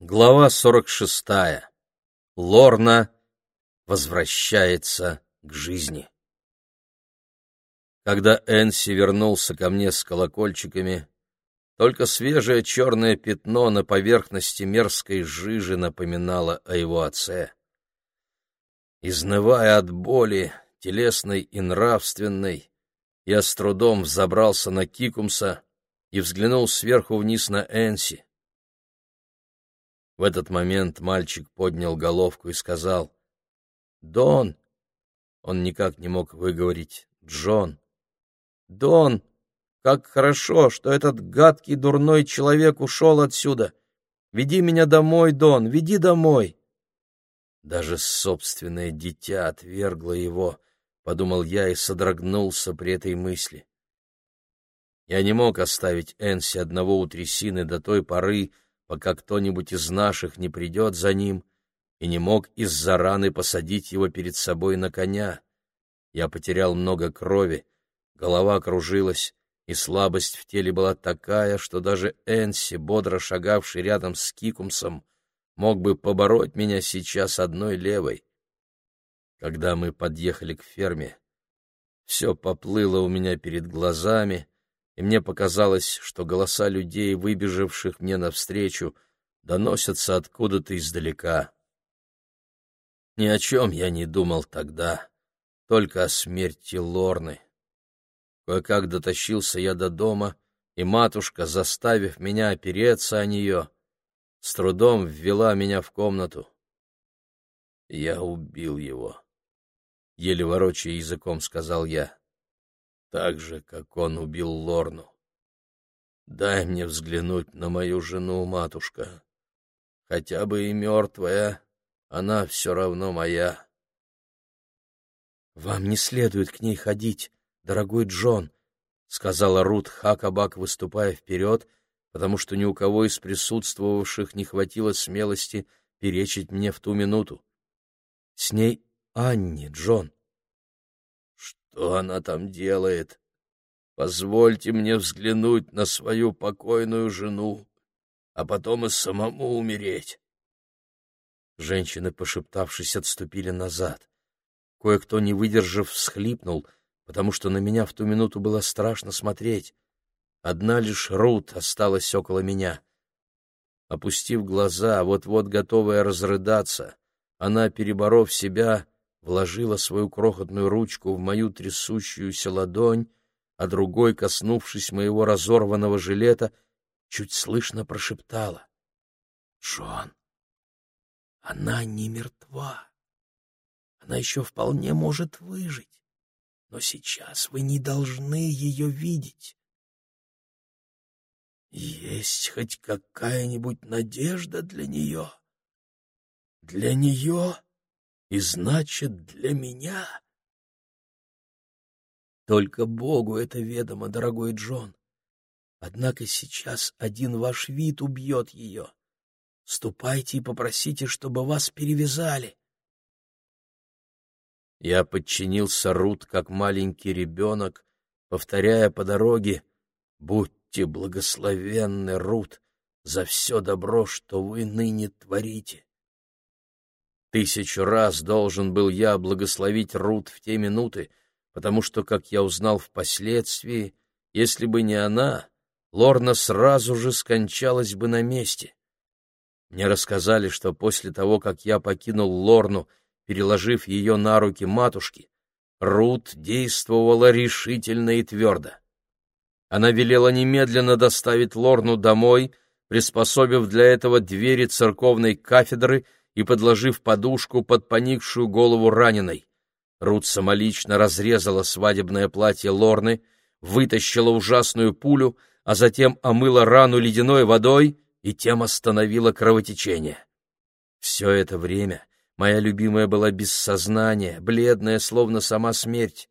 Глава 46. Лорна возвращается к жизни. Когда Энси вернулся ко мне с колокольчиками, только свежее черное пятно на поверхности мерзкой жижи напоминало о его отце. Изнывая от боли, телесной и нравственной, я с трудом взобрался на Кикумса и взглянул сверху вниз на Энси. В этот момент мальчик поднял головку и сказал «Дон!» Он никак не мог выговорить «Джон!» «Дон! Как хорошо, что этот гадкий дурной человек ушел отсюда! Веди меня домой, Дон, веди домой!» Даже собственное дитя отвергло его, — подумал я и содрогнулся при этой мысли. Я не мог оставить Энси одного у трясины до той поры, пока кто-нибудь из наших не придет за ним, и не мог из-за раны посадить его перед собой на коня. Я потерял много крови, голова кружилась, и слабость в теле была такая, что даже Энси, бодро шагавший рядом с Кикумсом, мог бы побороть меня сейчас одной левой. Когда мы подъехали к ферме, все поплыло у меня перед глазами, и мне показалось, что голоса людей, выбежавших мне навстречу, доносятся откуда-то издалека. Ни о чем я не думал тогда, только о смерти Лорны. Кое-как дотащился я до дома, и матушка, заставив меня опереться о нее, с трудом ввела меня в комнату. Я убил его. Еле ворочая языком, сказал я так же, как он убил Лорну. Дай мне взглянуть на мою жену, матушка. Хотя бы и мертвая, она все равно моя. — Вам не следует к ней ходить, дорогой Джон, — сказала Рут Хакабак, выступая вперед, потому что ни у кого из присутствовавших не хватило смелости перечить мне в ту минуту. — С ней Анни, Джон. Что она там делает? Позвольте мне взглянуть на свою покойную жену, а потом и самому умереть. Женщины, пошептавшись, отступили назад. Кое-кто, не выдержав, всхлипнул, потому что на меня в ту минуту было страшно смотреть. Одна лишь Рут осталась около меня. Опустив глаза, вот-вот готовая разрыдаться, она, переборов себя, вложила свою крохотную ручку в мою трясущуюся ладонь, а другой, коснувшись моего разорванного жилета, чуть слышно прошептала. — Джон, она не мертва. Она еще вполне может выжить, но сейчас вы не должны ее видеть. Есть хоть какая-нибудь надежда для нее? Для нее и значит для меня. Только Богу это ведомо, дорогой Джон. Однако сейчас один ваш вид убьет ее. Ступайте и попросите, чтобы вас перевязали. Я подчинился Рут, как маленький ребенок, повторяя по дороге «Будьте благословенны, Рут, за все добро, что вы ныне творите». Тысячу раз должен был я благословить Рут в те минуты, потому что, как я узнал впоследствии, если бы не она, Лорна сразу же скончалась бы на месте. Мне рассказали, что после того, как я покинул Лорну, переложив ее на руки матушки, Рут действовала решительно и твердо. Она велела немедленно доставить Лорну домой, приспособив для этого двери церковной кафедры и подложив подушку под поникшую голову раненой. Рут самолично разрезала свадебное платье Лорны, вытащила ужасную пулю, а затем омыла рану ледяной водой и тем остановила кровотечение. Все это время моя любимая была без сознания, бледная, словно сама смерть.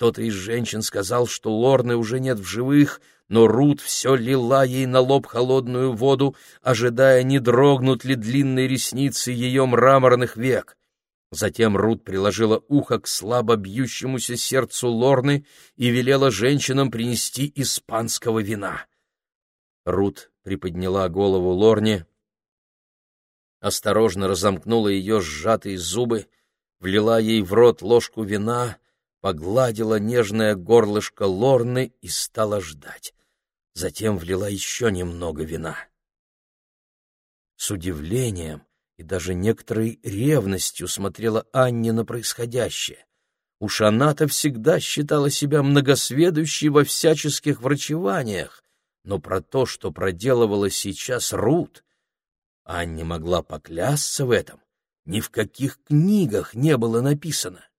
Кто-то из женщин сказал, что Лорны уже нет в живых, но Рут все лила ей на лоб холодную воду, ожидая, не дрогнут ли длинные ресницы ее мраморных век. Затем Рут приложила ухо к слабо бьющемуся сердцу Лорны и велела женщинам принести испанского вина. Рут приподняла голову Лорне осторожно разомкнула ее сжатые зубы, влила ей в рот ложку вина, погладила нежное горлышко Лорны и стала ждать. Затем влила еще немного вина. С удивлением и даже некоторой ревностью смотрела Анне на происходящее. Уж она-то всегда считала себя многосведущей во всяческих врачеваниях, но про то, что проделывала сейчас Рут, Анне могла поклясться в этом, ни в каких книгах не было написано.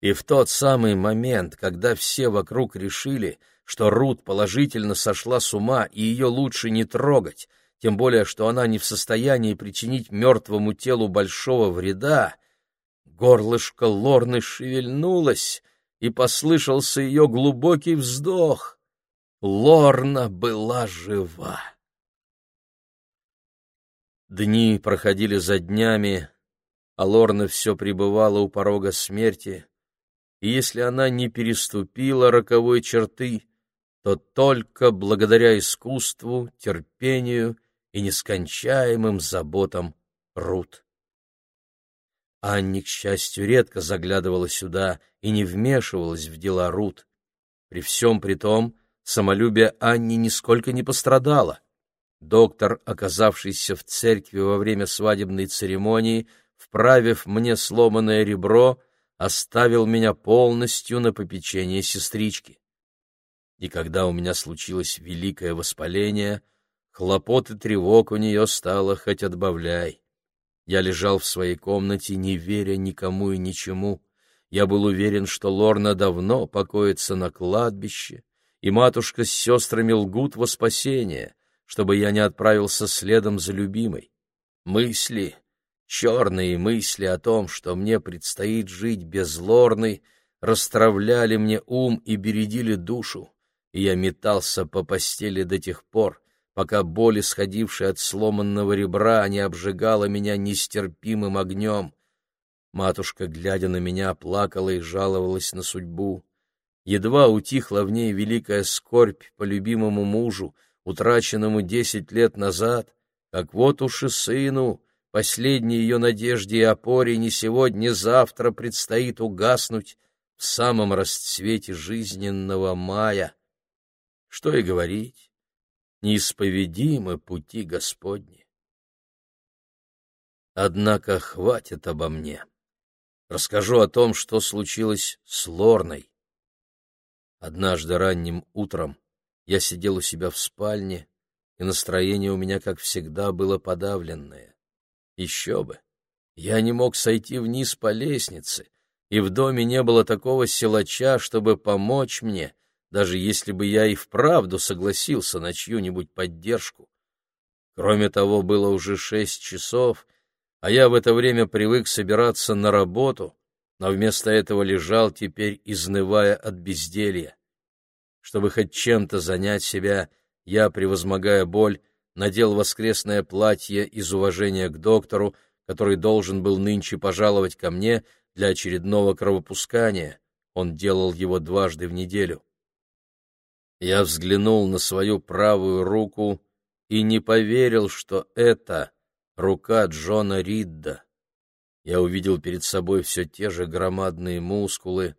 И в тот самый момент, когда все вокруг решили, что Рут положительно сошла с ума и ее лучше не трогать, тем более что она не в состоянии причинить мертвому телу большого вреда, горлышко Лорны шевельнулось, и послышался ее глубокий вздох. Лорна была жива. Дни проходили за днями, а Лорна все пребывала у порога смерти, и если она не переступила роковой черты, то только благодаря искусству, терпению и нескончаемым заботам Рут. Анни, к счастью, редко заглядывала сюда и не вмешивалась в дела Рут. При всем при том, самолюбие Анни нисколько не пострадало. Доктор, оказавшийся в церкви во время свадебной церемонии, вправив мне сломанное ребро, оставил меня полностью на попечение сестрички. И когда у меня случилось великое воспаление — Хлопот и тревог у нее стало хоть отбавляй. Я лежал в своей комнате, не веря никому и ничему. Я был уверен, что Лорна давно покоится на кладбище, и матушка с сестрами лгут во спасение, чтобы я не отправился следом за любимой. Мысли, черные мысли о том, что мне предстоит жить без Лорны, расстравляли мне ум и бередили душу, и я метался по постели до тех пор, пока боль, исходившая от сломанного ребра, не обжигала меня нестерпимым огнем. Матушка, глядя на меня, плакала и жаловалась на судьбу. Едва утихла в ней великая скорбь по любимому мужу, утраченному десять лет назад, как вот уж и сыну, последней ее надежде и опоре, не сегодня, не завтра предстоит угаснуть в самом расцвете жизненного мая. Что и говорить, неисповедимы пути Господни. Однако хватит обо мне. Расскажу о том, что случилось с Лорной. Однажды ранним утром я сидел у себя в спальне, и настроение у меня, как всегда, было подавленное. Еще бы! Я не мог сойти вниз по лестнице, и в доме не было такого силача, чтобы помочь мне, даже если бы я и вправду согласился на чью-нибудь поддержку. Кроме того, было уже шесть часов, а я в это время привык собираться на работу, но вместо этого лежал теперь, изнывая от безделья. Чтобы хоть чем-то занять себя, я, превозмогая боль, надел воскресное платье из уважения к доктору, который должен был нынче пожаловать ко мне для очередного кровопускания. Он делал его дважды в неделю. Я взглянул на свою правую руку и не поверил, что это рука Джона Ридда. Я увидел перед собой все те же громадные мускулы,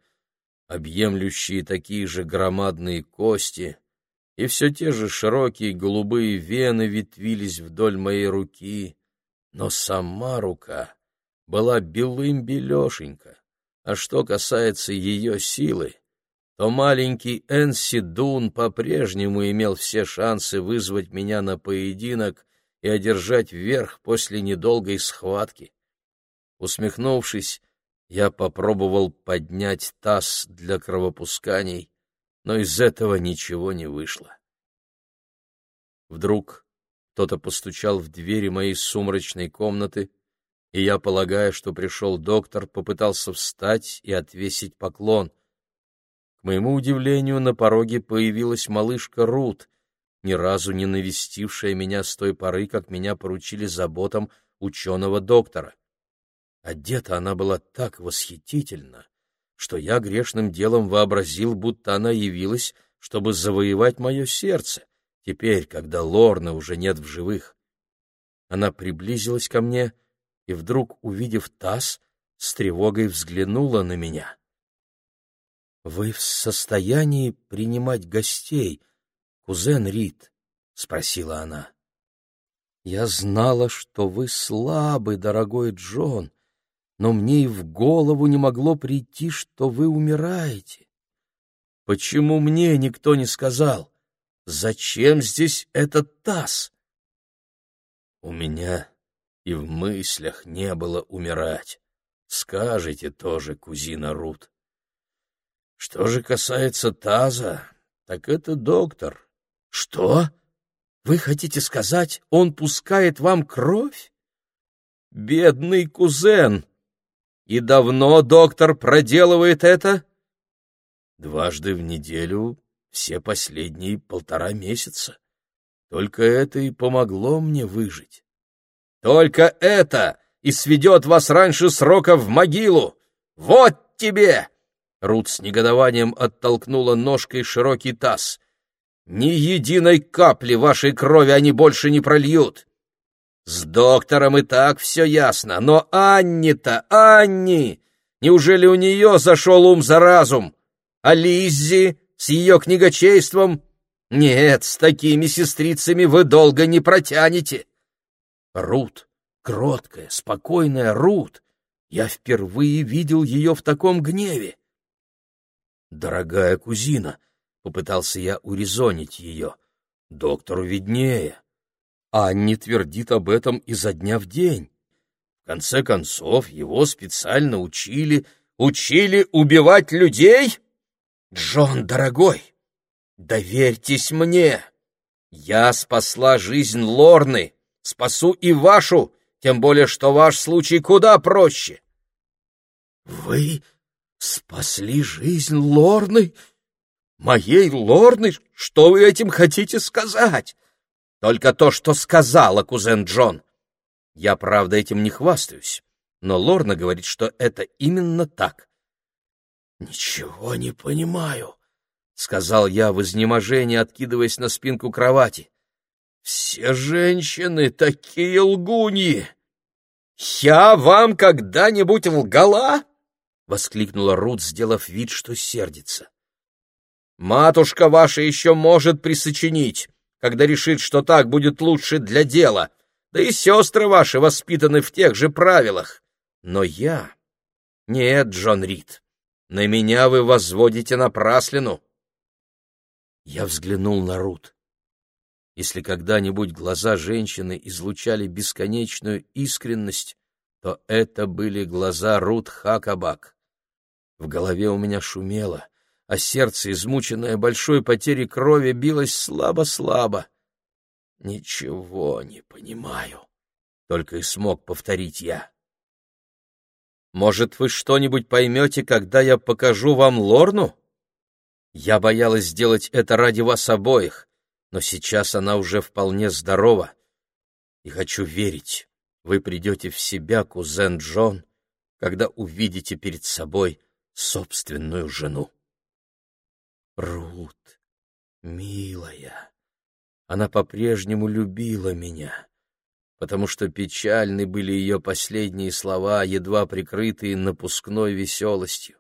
объемлющие такие же громадные кости, и все те же широкие голубые вены ветвились вдоль моей руки, но сама рука была белым-белешенька, а что касается ее силы, то маленький Энси Дун по-прежнему имел все шансы вызвать меня на поединок и одержать верх после недолгой схватки. Усмехнувшись, я попробовал поднять таз для кровопусканий, но из этого ничего не вышло. Вдруг кто-то постучал в двери моей сумрачной комнаты, и я, полагая, что пришел доктор, попытался встать и отвесить поклон. К моему удивлению, на пороге появилась малышка Рут, ни разу не навестившая меня с той поры, как меня поручили заботам ученого-доктора. Одета она была так восхитительно, что я грешным делом вообразил, будто она явилась, чтобы завоевать мое сердце, теперь, когда Лорна уже нет в живых. Она приблизилась ко мне и, вдруг увидев таз, с тревогой взглянула на меня. — Вы в состоянии принимать гостей, кузен Рид? — спросила она. — Я знала, что вы слабый, дорогой Джон, но мне и в голову не могло прийти, что вы умираете. Почему мне никто не сказал? Зачем здесь этот таз? У меня и в мыслях не было умирать. Скажите тоже, кузина Рут. Что же касается таза, так это доктор. Что? Вы хотите сказать, он пускает вам кровь? Бедный кузен! И давно доктор проделывает это? Дважды в неделю все последние полтора месяца. Только это и помогло мне выжить. Только это и сведет вас раньше срока в могилу! Вот тебе!» Рут с негодованием оттолкнула ножкой широкий таз. «Ни единой капли вашей крови они больше не прольют. С доктором и так все ясно, но Анни-то, Анни! Неужели у нее зашел ум за разум? А Лиззи с ее книгочейством? Нет, с такими сестрицами вы долго не протянете. Рут, кроткая, спокойная Рут, я впервые видел ее в таком гневе. Дорогая кузина, попытался я урезонить ее, доктору виднее. Анни твердит об этом изо дня в день. В конце концов, его специально учили... Учили убивать людей? Джон, дорогой, доверьтесь мне. Я спасла жизнь Лорны, спасу и вашу, тем более, что ваш случай куда проще. Вы спасли жизнь Лорны? Моей Лорны? Что вы этим хотите сказать? Только то, что сказала кузен Джон. Я, правда, этим не хвастаюсь, но Лорна говорит, что это именно так. Ничего не понимаю, сказал я в изнеможении, откидываясь на спинку кровати. Все женщины такие лгуньи. Я вам когда-нибудь лгала? воскликнула Рут, сделав вид, что сердится. Матушка ваша еще может присочинить когда решит, что так будет лучше для дела. Да и сестры ваши воспитаны в тех же правилах. Но я... Нет, Джон Рид, на меня вы возводите напраслину. Я взглянул на Рут. Если когда-нибудь глаза женщины излучали бесконечную искренность, то это были глаза Рут Хакабак. В голове у меня шумело — а сердце, измученное большой потерей крови, билось слабо-слабо. «Ничего не понимаю», — только и смог повторить я. «Может, вы что-нибудь поймете, когда я покажу вам Лорну?» Я боялась сделать это ради вас обоих, но сейчас она уже вполне здорова. И хочу верить, вы придете в себя, кузен Джон, когда увидите перед собой собственную жену. Рут, милая, она по-прежнему любила меня, потому что печальны были ее последние слова, едва прикрытые напускной веселостью.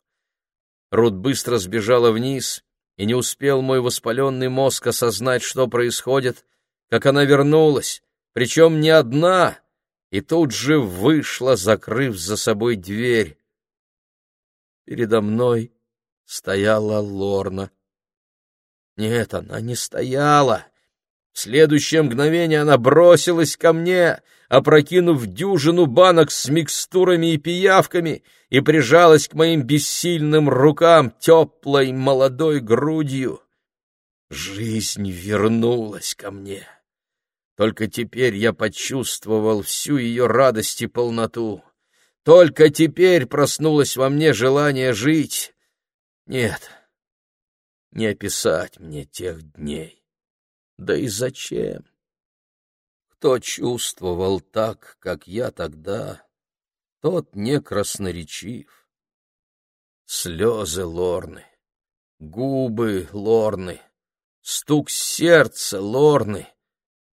Рут быстро сбежала вниз, и не успел мой воспаленный мозг осознать, что происходит, как она вернулась, причем не одна, и тут же вышла, закрыв за собой дверь. Передо мной стояла Лорна. Нет, она не стояла. В следующее мгновение она бросилась ко мне, опрокинув дюжину банок с микстурами и пиявками, и прижалась к моим бессильным рукам теплой молодой грудью. Жизнь вернулась ко мне. Только теперь я почувствовал всю ее радость и полноту. Только теперь проснулось во мне желание жить. Нет, не описать мне тех дней. Да и зачем? Кто чувствовал так, как я тогда, тот не красноречив. Слезы Лорны, губы Лорны, стук сердца Лорны,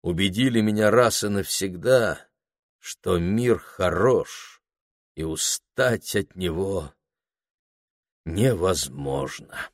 убедили меня раз и навсегда, что мир хорош, и устать от него невозможно.